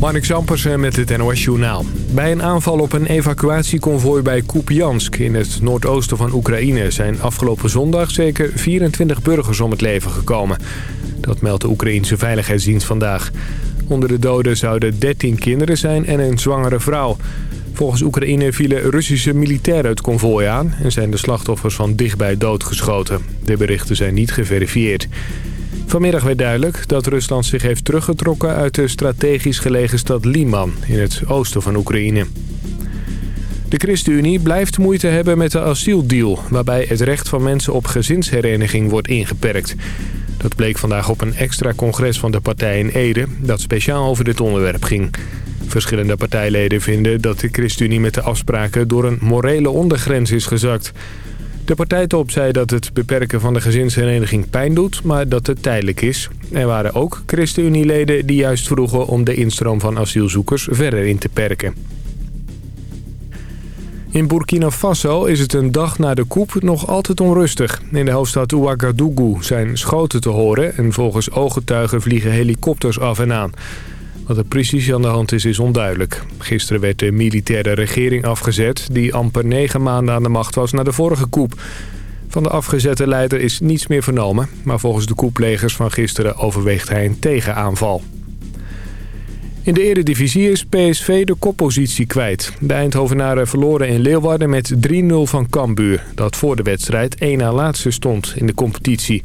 Marnik Zampersen met het NOS Journaal. Bij een aanval op een evacuatieconvooi bij Kupiansk in het noordoosten van Oekraïne... zijn afgelopen zondag zeker 24 burgers om het leven gekomen. Dat meldt de Oekraïense Veiligheidsdienst vandaag. Onder de doden zouden 13 kinderen zijn en een zwangere vrouw. Volgens Oekraïne vielen Russische militairen het konvooi aan... en zijn de slachtoffers van dichtbij doodgeschoten. De berichten zijn niet geverifieerd. Vanmiddag werd duidelijk dat Rusland zich heeft teruggetrokken... uit de strategisch gelegen stad Liman in het oosten van Oekraïne. De ChristenUnie blijft moeite hebben met de asieldeal... waarbij het recht van mensen op gezinshereniging wordt ingeperkt. Dat bleek vandaag op een extra congres van de partij in Ede... dat speciaal over dit onderwerp ging. Verschillende partijleden vinden dat de ChristenUnie met de afspraken... door een morele ondergrens is gezakt... De partijtop zei dat het beperken van de gezinshereniging pijn doet, maar dat het tijdelijk is. Er waren ook ChristenUnie-leden die juist vroegen om de instroom van asielzoekers verder in te perken. In Burkina Faso is het een dag na de coup nog altijd onrustig. In de hoofdstad Ouagadougou zijn schoten te horen en volgens ooggetuigen vliegen helikopters af en aan. Wat er precies aan de hand is, is onduidelijk. Gisteren werd de militaire regering afgezet... die amper negen maanden aan de macht was na de vorige coup. Van de afgezette leider is niets meer vernomen... maar volgens de koeplegers van gisteren overweegt hij een tegenaanval. In de eredivisie is PSV de koppositie kwijt. De Eindhovenaren verloren in Leeuwarden met 3-0 van Cambuur... dat voor de wedstrijd één na laatste stond in de competitie...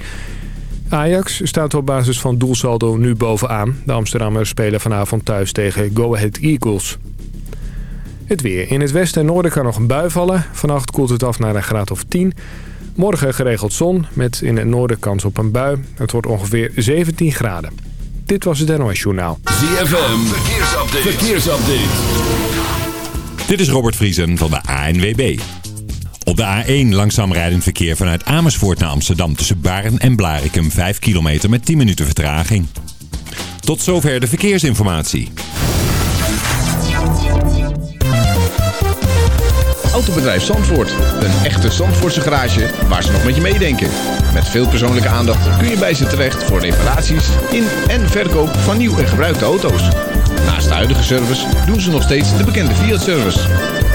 Ajax staat op basis van doelsaldo nu bovenaan. De Amsterdammers spelen vanavond thuis tegen Go Ahead Eagles. Het weer. In het westen en noorden kan nog een bui vallen. Vannacht koelt het af naar een graad of 10. Morgen geregeld zon, met in het noorden kans op een bui. Het wordt ongeveer 17 graden. Dit was het NOS Journaal. ZFM. Verkeersupdate. Verkeersupdate. Dit is Robert Vriesen van de ANWB. Op de A1 langzaam rijdend verkeer vanuit Amersfoort naar Amsterdam tussen Baren en Blarikum 5 kilometer met 10 minuten vertraging. Tot zover de verkeersinformatie. Autobedrijf Zandvoort. Een echte Zandvoortse garage waar ze nog met je meedenken. Met veel persoonlijke aandacht kun je bij ze terecht voor reparaties in en verkoop van nieuw en gebruikte auto's. Naast de huidige service doen ze nog steeds de bekende Fiat-service.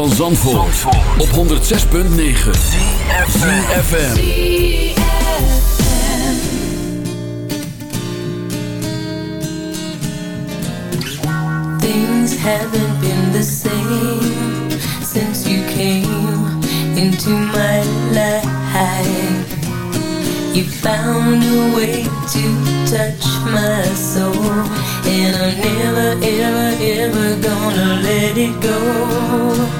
van Zandvoort, Zandvoort. op 106.9 CFFM Things haven't been the same Since you came into my life. You found a way to touch my soul And I'm never, ever, ever gonna let it go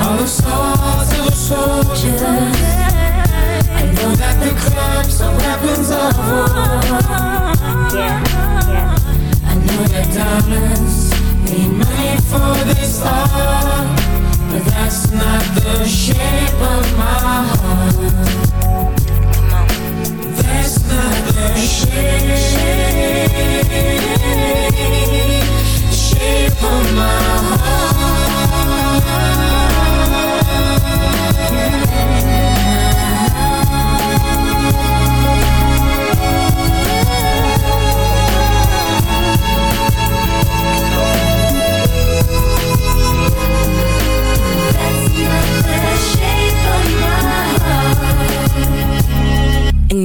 are the swords of the soldiers. I know that the clubs are weapons of war. I know that diamonds need money for this art. But that's not the shape of my heart. That's not the shape, shape of my And